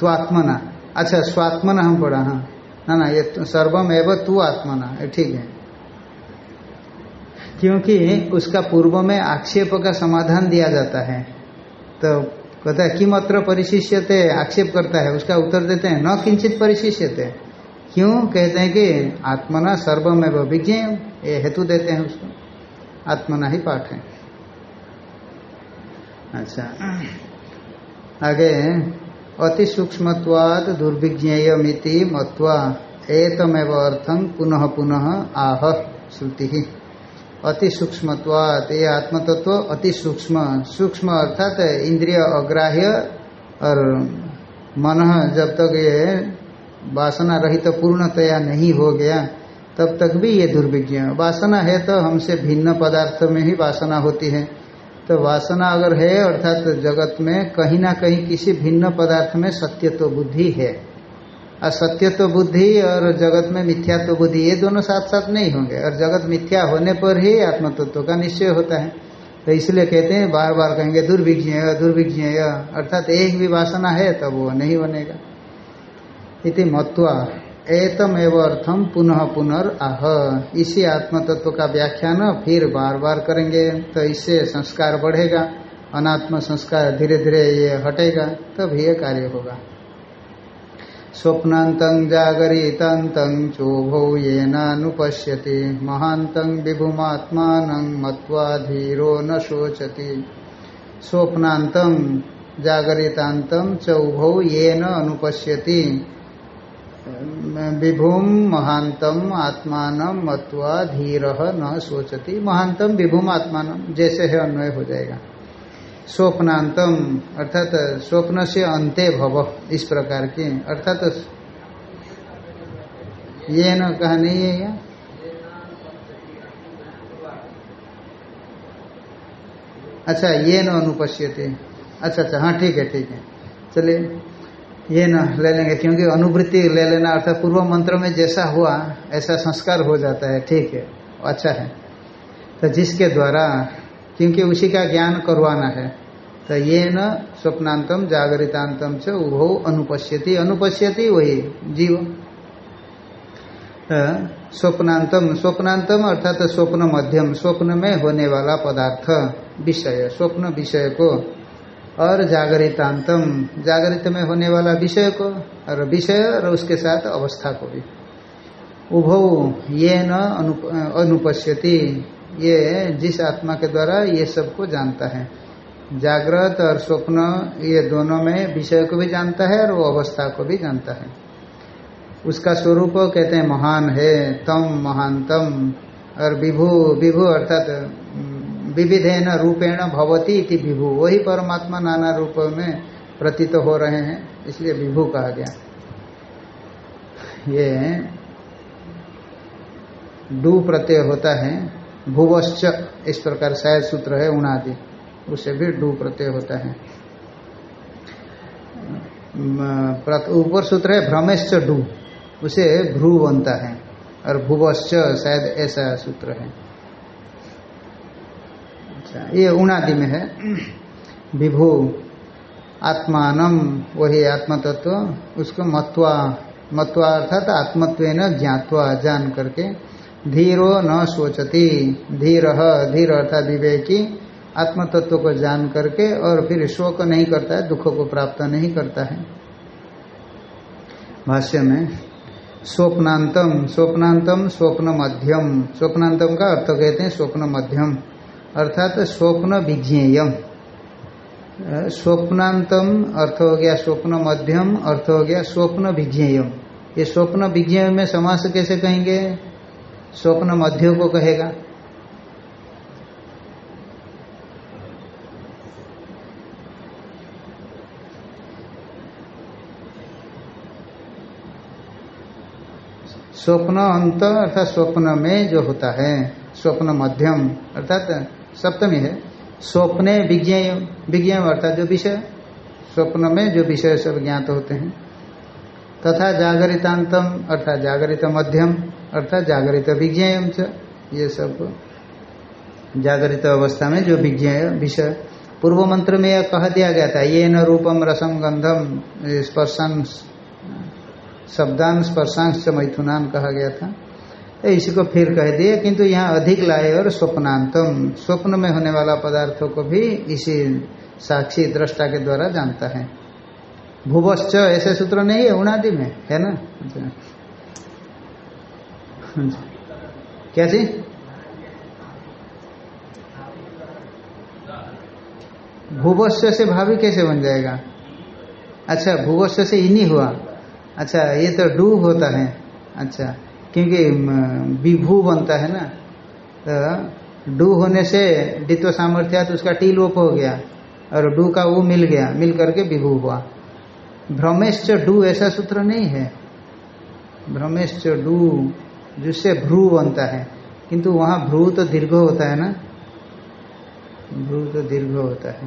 तो आत्मना अच्छा स्वात्मना हम पढ़ा हाँ। ना ना, ये सर्वम एवं तू आत्मना ठीक है। क्योंकि उसका पूर्व में आक्षेप का समाधान दिया जाता है तो कहता है किम अत्र परिशिष्यते? आक्षेप करता है, उसका उत्तर देते हैं, न किंचित परिशिष्यते। क्यों? कहते हैं कि आत्मना सर्वमेव विज्ञ ये हेतु देते हैं उसको। आत्मना ही पाठ है। अच्छा। आगे, अति सूक्ष्मत्वाद दुर्विज्ञेयमिति मत्वा, एतमेव अर्थम पुनः पुनः आह, श्रुति। अति सूक्ष्मत्वात ये आत्मतत्व अति सूक्ष्म। सूक्ष्म अर्थात इंद्रिय अग्राह्य और मन जब तक ये वासना रहित तो पूर्णतया नहीं हो गया, तब तक भी ये दुर्विज्ञ। वासना है तो हमसे भिन्न पदार्थ में ही वासना होती है। तो वासना अगर है, अर्थात तो जगत में कहीं ना कहीं किसी भिन्न पदार्थ में सत्य तो बुद्धि है। असत्य तो बुद्धि और जगत में मिथ्या तो बुद्धि, ये दोनों साथ साथ नहीं होंगे। और जगत मिथ्या होने पर ही आत्म तत्व का निश्चय होता है। तो इसलिए कहते हैं बार बार कहेंगे दुर्विज्ञ दुर्विज्ञ अर्थात एक भी वासना है, तब वो नहीं बनेगा। इति मत्वा एतम एवं अर्थम पुनः पुनर् आह इसी आत्म तत्व का व्याख्यान फिर बार बार करेंगे तो इससे संस्कार बढ़ेगा, अनात्म संस्कार धीरे धीरे ये हटेगा, तब ये कार्य होगा। स्वप्नातं जागरितान्तं चोभौ येनानुपश्यति महान्तं विभुमात्मानं मत्वा धीरो न शोचति। स्वप्नान्तं जागरितान्तं च उभौ येन अनुपश्यति। विभुम महांतम आत्मान मत्वा धीर न सोचती महांतम विभुम आत्मान जैसे है, अन्वय हो जाएगा। स्वप्नांतम, अर्थात स्वप्न से अंते भव, इस प्रकार की, अर्थात ये न कहा नहीं है क्या? अच्छा ये न अनुपश्यते। अच्छा अच्छा हाँ ठीक है ठीक है। चलिए, ये न ले लेंगे, क्योंकि अनुवृत्ति ले लेना, अर्थात पूर्व मंत्र में जैसा हुआ, ऐसा संस्कार हो जाता है, ठीक है अच्छा है। तो जिसके द्वारा क्योंकि उसी का ज्ञान करवाना है। तो ये न स्वप्नांतम, जागरितांतम च उभो अनुपश्यति। अनुपश्यति वही जीव। स्वप्नांतम। स्वप्नांतम अर्थात स्वप्न मध्यम, स्वप्न में होने वाला पदार्थ, विषय, स्वप्न विषय को। और जागरितांतम जागृत में होने वाला विषय को, और विषय और उसके साथ अवस्था को भी। उभो ये न अनुपश्यति। ये जिस आत्मा के द्वारा ये सबको जानता है। जागृत और स्वप्न ये दोनों में विषय को भी जानता है और वो अवस्था को भी जानता है। उसका स्वरूप कहते हैं महान है, तम महानतम और विभु विभु अर्थात विविधेन रूपेण भवती इति विभु। वही परमात्मा नाना रूप में प्रतीत तो हो रहे हैं, इसलिए विभु कहा गया। ये डू प्रत्यय होता है। भुवश्च, इस प्रकार शायद सूत्र है, उनादि। उसे भी डू प्रत्यय होता है। ऊपर सूत्र है, भ्रमेश्च डू। उसे भ्रू बनता है, और भुवश्च शायद ऐसा सूत्र है। अच्छा ये उनादि में है। विभु आत्मान वही आत्म तत्व उसको मत्वा मत्वा अर्थात आत्मत्व ज्ञातवा, जान करके धीरो न सोचती। धीर धीर अर्थात विवेकी आत्म तत्व को जान करके और फिर शोक नहीं करता है, दुख को प्राप्त नहीं करता है। भाष्य में स्वप्नांतम स्वप्नांतम स्वप्न मध्यम स्वप्नांतम का अर्थ कहते हैं स्वप्न मध्यम अर्थात स्वप्न विज्ञेयम स्वप्नांतम अर्थ हो गया स्वप्न मध्यम अर्थ हो गया स्वप्न विज्ञेयम ये स्वप्न विज्ञेय में समास कैसे कहेंगे? स्वप्न मध्य को कहेगा। स्वप्न अंत अर्थात स्वप्न में जो होता है, स्वप्न मध्यम, अर्थात सप्तमी है, स्वप्ने विज्ञेय विज्ञेय अर्थात जो विषय, स्वप्न में जो विषय सब ज्ञात होते हैं। तथा जागरितांतम अर्थात जागरित मध्यम अर्थात जागरित विज्ञेयम च, ये सब। जागरित अवस्था में जो विज्ञेय, विषय। पूर्व मंत्र में यह कह दिया गया था ये न रूपम रसम गंधम स्पर्शन शब्दान स्पर्शांश मैथुनान कहा गया था। तो इसी को फिर कह दिए, किंतु यहाँ अधिक लाए और स्वप्नांतम। स्वप्न में होने वाला पदार्थों को भी इसी साक्षी दृष्टा के द्वारा जानता है। भूवश्च, ऐसे सूत्र नहीं है उनादि में, है ना। क्या चीज़ भूवश्च से भावी कैसे बन जाएगा? अच्छा भूवश्च से इन्हीं हुआ। अच्छा ये तो डू होता है। अच्छा क्योंकि विभू बनता है ना। तो डू होने से डित्व सामर्थ्या तो उसका टी लोप हो गया और डू का वो मिल गया, मिल करके विभू हुआ। भ्रमेश्च डू ऐसा सूत्र नहीं है। भ्रमेश्च डू जिससे भ्रू बनता है। किंतु वहाँ भ्रू तो दीर्घ होता है ना? भ्रू तो दीर्घ होता है।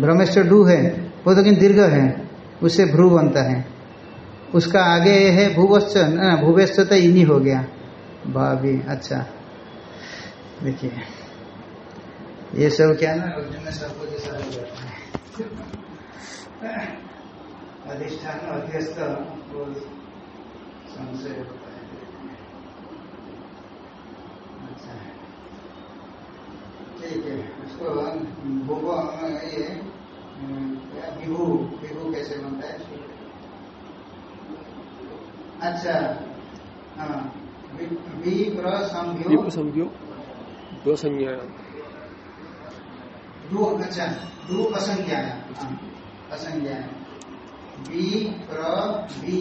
भ्रमेश्च डू है। वो तो किन दीर्घ है। उससे भ्रू बनता है। उसका आगे है भूवश्च। ना भूवेश्च तो इन्हीं हो गया। भाभी अच्छा। देखिए। ये सब क्या ना? अर्जुन में सबको जैसा हो अधिष्ठान, अध्यस्त संशय होता है अच्छा। ठीक है उसको भूगो ये विभू विभू कैसे बनता है? अच्छा हाँ संज्ञो। दो संज्ञा दो अच्छा दो असंज्ञा असंज्ञा बी प्र बी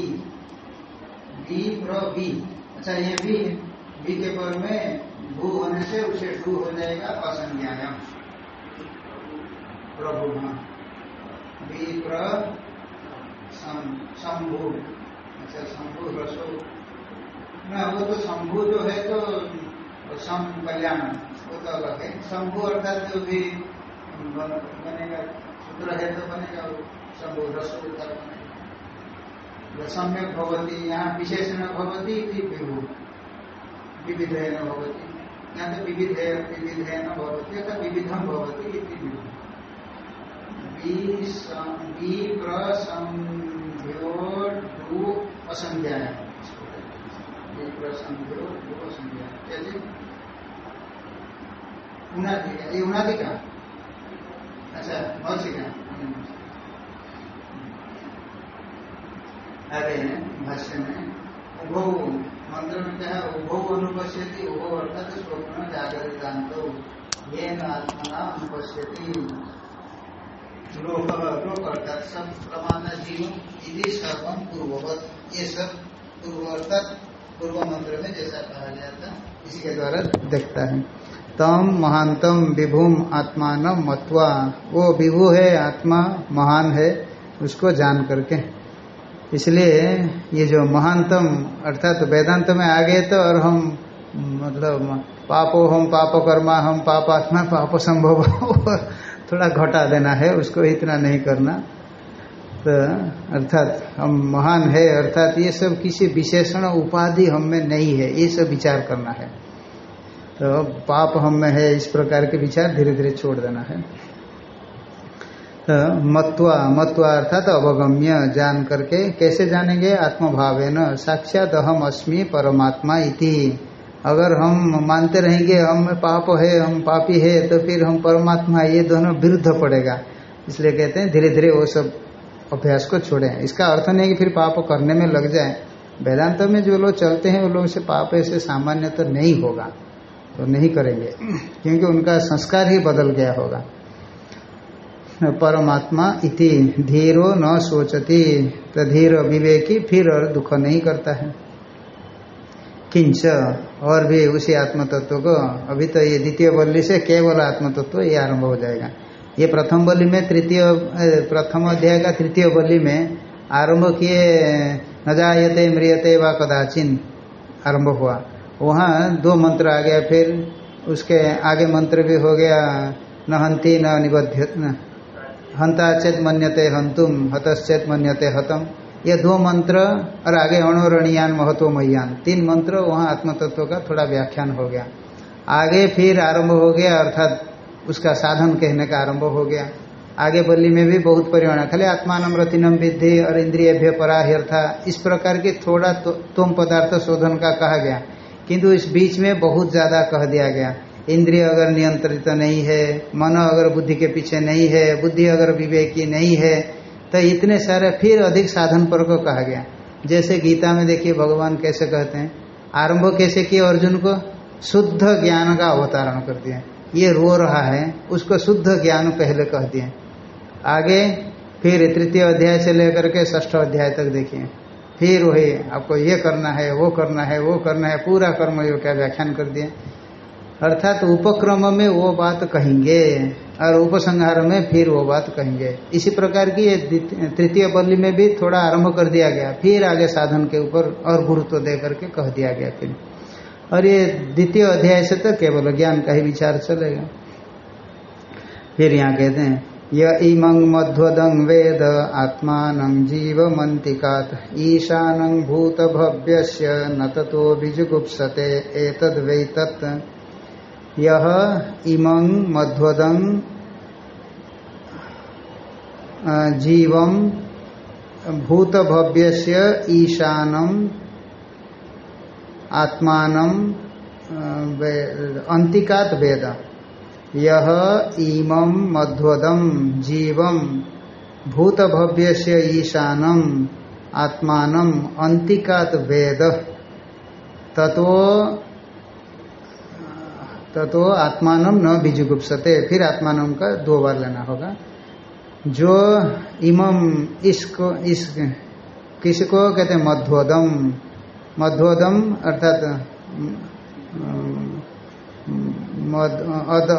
बी प्र बी। अच्छा ये बी बी के पर में भू होने से उसे डू हो जाएगा असंज्ञायाम। प्रभु बी प्र शंभु। अच्छा शंभु रसो। ना वो तो शंभु जो है तो सम कल्याण, वो तो अलग है। शंभु अर्थात जो भी बनेगा, सूत्र है तो बनेगा शंभु रसो बनेगा। सम्यक भवती, यहाँ विशेषण भवती विभु। विविधेन भवती। यहाँ तो विविधे विविधेन भवती अर्थात विविधम विभु। असंज्ञा ये उनादि का अच्छा आगे भाष्य में, उभो मंत्र में कहा उभो अनुपश्यति, उभो अर्थात स्वप्न जागृतांत ये आत्मना अनुपश्यति। लोक लोक अर्थात सब प्रमाण जीव यदि सर्वम पूर्ववत, ये सब पूर्व अर्थात पूर्व मंत्र में जैसा कहा गया था इसी के द्वारा देखता है। तम महानतम विभुम आत्मान मत्वा, वो विभु है आत्मा महान है, उसको जान करके। इसलिए ये जो महानतम अर्थात तो वेदांत में आ गए तो और हम मतलब पापो हम पाप कर्मा हम पाप आत्मा पाप संभव थोड़ा घटा देना है, उसको इतना नहीं करना। तो अर्थात हम महान है, अर्थात ये सब किसी विशेषण उपाधि हम में नहीं है, ये सब विचार करना है। तो पाप हम में है, इस प्रकार के विचार धीरे धीरे छोड़ देना है। तो मत्वा मत्वा अर्थात अवगम्य, जान करके कैसे जानेंगे? आत्मभाव न साक्षात अहम अस्मि परमात्मा इति। अगर हम मानते रहेंगे, हम पाप है, हम पापी है तो फिर हम परमात्मा, ये दोनों विरुद्ध पड़ेगा। इसलिए कहते हैं धीरे धीरे वो सब अभ्यास को छोड़े। इसका अर्थ नहीं कि फिर पाप करने में लग जाए। वेदांत में जो लोग चलते हैं, वो लोग से पाप ऐसे सामान्य तो नहीं होगा तो नहीं करेंगे। क्योंकि उनका संस्कार ही बदल गया होगा। परमात्मा इति, धीरो न सोचती तो धीर विवेकी, फिर और दुख नहीं करता है। किंच, और भी उसी आत्म तत्व को, अभी तो ये द्वितीय बल्ली से केवल आत्म तत्व ये आरंभ हो जाएगा। ये प्रथम बल्ली में तृतीय प्रथम अध्याय का तृतीय बल्ली में आरंभ किए, न जायते मृियते व कदाचिन आरंभ हुआ। वहाँ दो मंत्र आ गया, फिर उसके आगे मंत्र भी हो गया न हंती न निबद्ध हंता चेत मन्यते हंतुम हतश्चेत मन्यते हतम। ये दो मंत्र और आगे अणुरणियान महत्व मैयान तीन मंत्र वहाँ आत्मतत्व का थोड़ा व्याख्यान हो गया। आगे फिर आरंभ हो गया अर्थात उसका साधन कहने का आरंभ हो गया। आगे बल्ली में भी बहुत परिमाण खाली आत्मान रतिनम विद्धि और इंद्रिय पराह्यर्था इस प्रकार के थोड़ा तो, तुम पदार्थ शोधन का कहा गया। किंतु इस बीच में बहुत ज़्यादा कह दिया गया। इंद्रिय अगर नियंत्रित नहीं है, मन अगर बुद्धि के पीछे नहीं है, बुद्धि अगर विवेकी नहीं है तो इतने सारे फिर अधिक साधन पर को कहा गया। जैसे गीता में देखिए भगवान कैसे कहते हैं, आरंभ कैसे किए अर्जुन को? शुद्ध ज्ञान का अवतारण कर दिया। ये रो रहा है, उसको शुद्ध ज्ञान पहले कह दिए आगे फिर तृतीय अध्याय से लेकर के ष्ठ अध्याय तक देखिए। फिर वही आपको ये करना है, वो करना है, वो करना है, पूरा कर्म योग का व्याख्यान कर दिए अर्थात तो उपक्रम में वो बात कहेंगे और उपसंहार में फिर वो बात कहेंगे। इसी प्रकार की तृतीय बल्ली में भी थोड़ा आरंभ कर दिया गया। फिर आगे साधन के ऊपर और गुरुत्व दे करके कह दिया गया फिर। और ये द्वितीय अध्याय से तो केवल ज्ञान का ही विचार चलेगा। फिर यहाँ कहते हैं, य इमं मध्वदं वेद आत्मान जीवमन्तिकात् ईशानं भूतभव्यस्य न ततोऽभिजुगुप्सते एतद्वैतत् यह इमं मध्वदं जीवम भूतभव्यस्य ईशानम आत्मान अंतिकात वेद। यह इमं मध्वदम जीवम भूत भव्य से ईशानम आत्मान अंतिकात वेद। तत्व तत्व आत्मान न बीजुगुप्सते। फिर आत्मान का दो बार लेना होगा। जो इमम इसको इस किसको कहते हैं? मध्वोदम। मध्वोदम अर्थात अद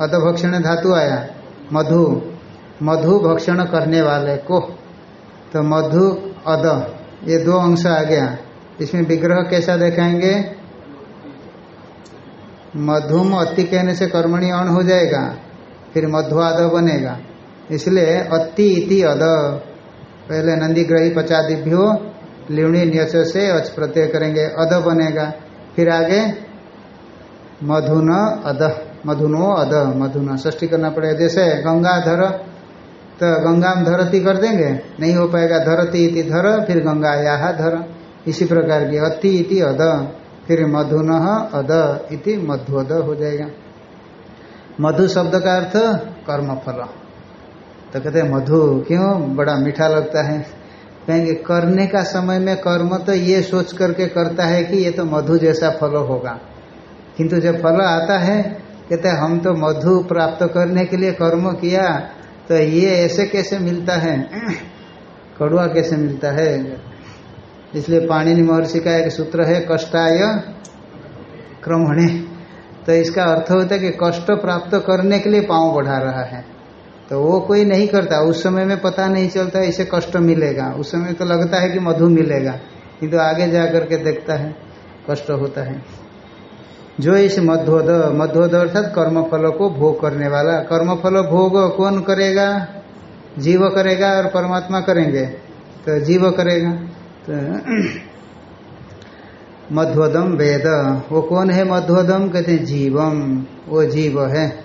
अद धातु आया। मधु। मधु भक्षण करने वाले को। तो मधु अद ये दो अंश आ गया। इसमें विग्रह कैसा देखाएँगे? मधुम अति कहने से कर्मणी अण हो जाएगा, फिर मध्वाद बनेगा। इसलिए अति इति अद पहले नंदी ग्रही पचादिभ्यो, लिवणी न्यस से अच प्रत्यय करेंगे अद बनेगा। फिर आगे, मधुन अद मधुनो अद मधुन। ष्टी करना पड़ेगा। जैसे गंगाधर तो गंगा में धरती कर देंगे, नहीं हो पाएगा। धरती इति धर, फिर गंगा या धर। इसी प्रकार की अति इति अद फिर मधुन अद इति मध्वद हो जाएगा। मधु शब्द का अर्थ कर्मफल। तो कहते हैं, मधु क्यों? बड़ा मीठा लगता है। कहेंगे, करने का समय में कर्म तो ये सोच करके करता है कि ये तो मधु जैसा फल होगा। किंतु जब फल आता है, कहते हम तो मधु प्राप्त करने के लिए कर्म किया तो ये ऐसे कैसे मिलता है? कड़ुआ कैसे मिलता है? इसलिए पाणिनि महर्षि का एक सूत्र है, कष्टाय क्रमणे। तो इसका अर्थ होता है कि कष्ट प्राप्त करने के लिए पाँव बढ़ा रहा है। तो वो कोई नहीं करता, उस समय में पता नहीं चलता इसे कष्ट मिलेगा। उस समय तो लगता है कि मधु मिलेगा, किंतु तो आगे जा करके देखता है, कष्ट होता है। जो इस मध्वद मध्वद अर्थात कर्मफल को भोग करने वाला, कर्मफल भोग कौन करेगा? जीव करेगा और परमात्मा करेंगे। तो जीव करेगा। तो मध्वदम वेद। वो कौन है मध्वदम? कहते हैं, जीवम। वो जीव है।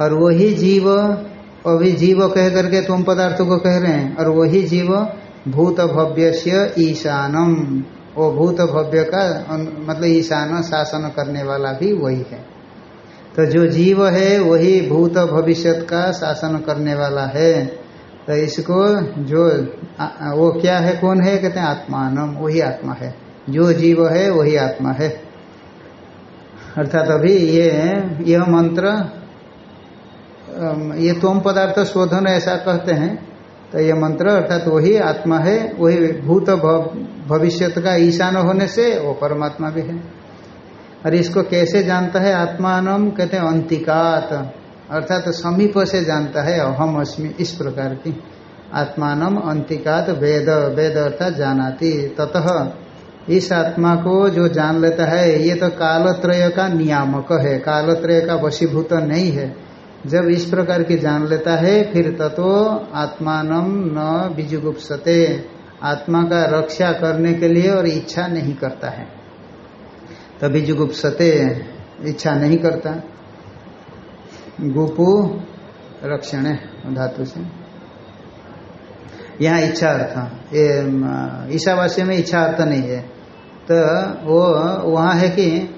और वही जीव, अभी जीव कह करके तुम पदार्थों को कह रहे हैं, और वही जीव भूत भव्य से ईशानम। वो भूत भव्य का मतलब ईशान शासन करने वाला भी वही है। तो जो जीव है, वही भूत भविष्य का शासन करने वाला है। तो इसको जो वो क्या है, कौन है, कहते हैं आत्मानम, वही आत्मा है। जो जीव है, वही आत्मा है। अर्थात अभी ये, यह मंत्र ये तोम पदार्थ शोधन ऐसा कहते हैं तो ये मंत्र अर्थात वही आत्मा है, वही भूत भविष्य का ईशान होने से वो परमात्मा भी है। और इसको कैसे जानता है आत्मान कहते हैं अंतिकात। अर्थात तो समीप से जानता है, अहम अस्मि, इस प्रकार की। आत्मान अंतिकात वेद वेद अर्थात जानाती। ततः इस आत्मा को जो जान लेता है, ये तो कालत्रय का नियामक है, कालत्रय का वशीभूत नहीं है। जब इस प्रकार की जान लेता है, फिर तत्व आत्मान न बीजुगुप्सते आत्मा का रक्षा करने के लिए और इच्छा नहीं करता है। तो बीजुगुप्सते इच्छा नहीं करता। गुपु रक्षण धातु से। यहाँ इच्छा अर्थ। ये ईशावास्य में इच्छा अर्थ नहीं है। तो वो, वहाँ है कि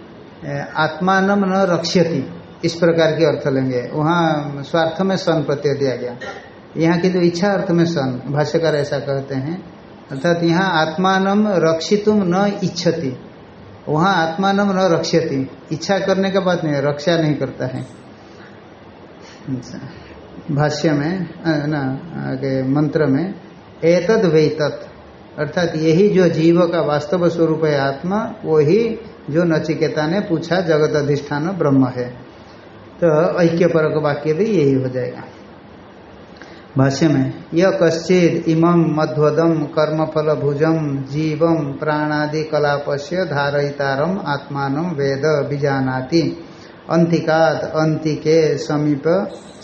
आत्मान न रक्ष्यति, इस प्रकार के अर्थ लेंगे। वहाँ स्वार्थ में सन प्रत्यय दिया गया। यहाँ की तो इच्छा अर्थ में सन, भाष्यकार ऐसा कहते हैं। अर्थात यहाँ आत्मान रक्षितुम न इच्छति। वहाँ आत्मान न रक्षति इच्छा करने का बात नहीं रक्षा नहीं करता है। भाष्य में ना, आगे मंत्र में एतद वेतत। अर्थात यही जो जीव का वास्तव स्वरूप है आत्मा, वही जो नचिकेता ने पूछा, जगत अधिष्ठान ब्रह्म है। तो ऐक्य परक वाक्य भी यही हो जाएगा। भाष्य में यह कश्चित इमं मध्वदम कर्मफल भुजम जीवम प्राणादि कलापस्य धारयितारम आत्मान वेद बीजानाति अंतिकात अंतिके समीप,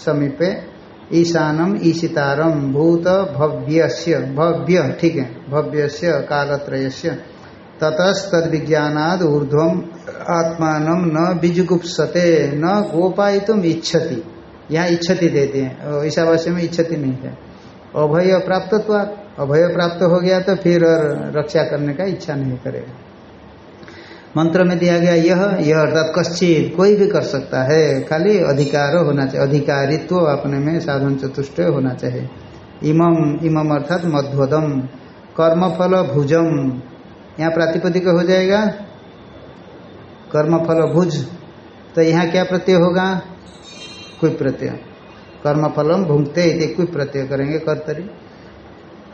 समीपे ईशानम ईशितारम भूत भव्यस्य, भव्य, ठीक है, भव्यस्य, कालत्रयस्य। ततस्तद विज्ञानाद ऊर्ध्वम आत्मान न बीजगुप्सते, न गोपाई तुम इच्छति। यहाँ इच्छति देते हैं। ईशावास्य में इच्छति नहीं है। अभय प्राप्त अभय प्राप्त हो गया तो फिर और रक्षा करने का इच्छा नहीं करेगा। मंत्र में दिया गया, यह यह अर्थात कश्चित, कोई भी कर सकता है। खाली अधिकार होना चाहिए, अधिकारित्व अपने में साधन चतुष्ट होना चाहिए। इमम इमम अर्थात मध्वदम, कर्मफल भुजम। यहाँ प्रातिपदिक हो जाएगा। कर्मफल भुज तो यहाँ क्या प्रत्यय होगा? कोई प्रत्यय। कर्मफलम भूंगते कोई प्रत्यय करेंगे कर्तरी।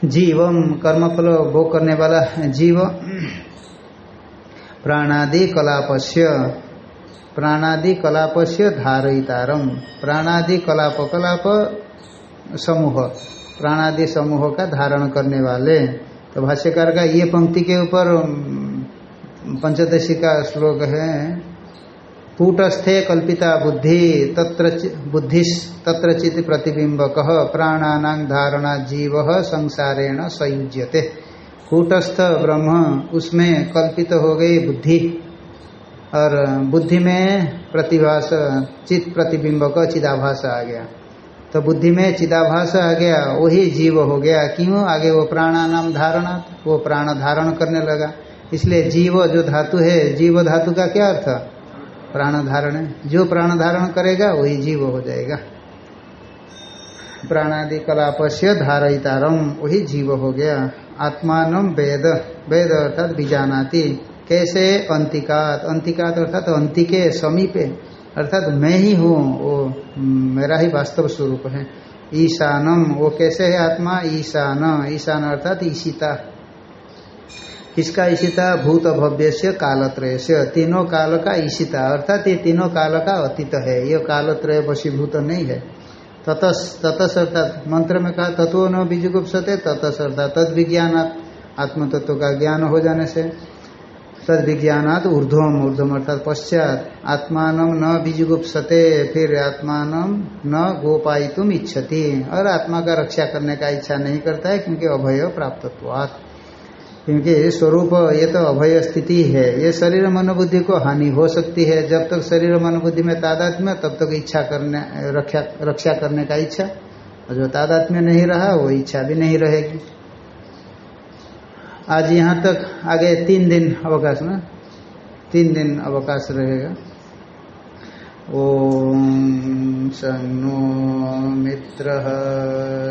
जीवम, कर्मफल भोग करने वाला जीव। प्राणादि कलापस्य प्राणादि कलापस्य धारयितारम प्राणादि कलाप कलाप समूह प्राणादि समूह का धारण करने वाले तो भाष्यकार का ये पंक्ति के ऊपर पंचदशी का श्लोक है, कूटस्थे कल्पिता बुद्धि तत्र बुद्धि तत्र चित प्रतिबिंब कह प्राणानां धारणा जीव संसारेण संयुज्यते। कूटस्थ ब्रह्म, उसमें कल्पित हो गई बुद्धि। और बुद्धि में प्रतिभास, चित प्रतिबिंब का चिदाभास आ गया। तो बुद्धि में चिदाभास आ गया, वही जीव हो गया। क्यों? आगे वो प्राणानाम धारणा, वो प्राण धारण करने लगा। इसलिए जीव जो धातु है, जीव धातु का क्या अर्थ? प्राण धारण जो प्राण धारण करेगा, वही जीव हो जाएगा। प्राणादि कलापस्य धारयितारम वही जीव हो गया। आत्मान वेद वेद अर्थात बीजानाति। कैसे? अंतिकात। अंतिकात अर्थात अंतिके समीपे। अर्थात मैं ही हूँ, वो मेरा ही वास्तव स्वरूप है। ईशानम, वो कैसे है आत्मा? ईशान। ईशान अर्थात ईशिता। किसका ईशिता? भूत भव्य से कालत्रय से तीनों काल का ईशिता। अर्थात ये तीनों काल का अतीत है। ये कालत्रय वशीभूत नहीं है। ततस ततस अर्थात मंत्र में कहा तत्व न बीजुगुप्सते ततस अर्थात तद विज्ञानात आत्म तत्व का ज्ञान हो जाने से। तद विज्ञानात ऊर्ध्वम ऊर्ध्वम अर्थात पश्चात, आत्मान न बीजुगुप्सते, फिर आत्मान न गोपायितुम इच्छति। और आत्मा का रक्षा करने का इच्छा नहीं करता है, क्योंकि अभय प्राप्तत्वात्। क्योंकि स्वरूप, ये तो अभय स्थिति है। ये शरीर मनोबुद्धि को हानि हो सकती है। जब तक शरीर मनोबुद्धि में तादात्म्य तब तक इच्छा करने, रक्षा रक्षा करने का इच्छा। और जो तादात्म्य नहीं रहा, वो इच्छा भी नहीं रहेगी। आज यहाँ तक आगे तीन दिन अवकाश ना? तीन दिन अवकाश रहेगा। ओम सन्नो मित्र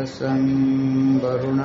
सं वरुण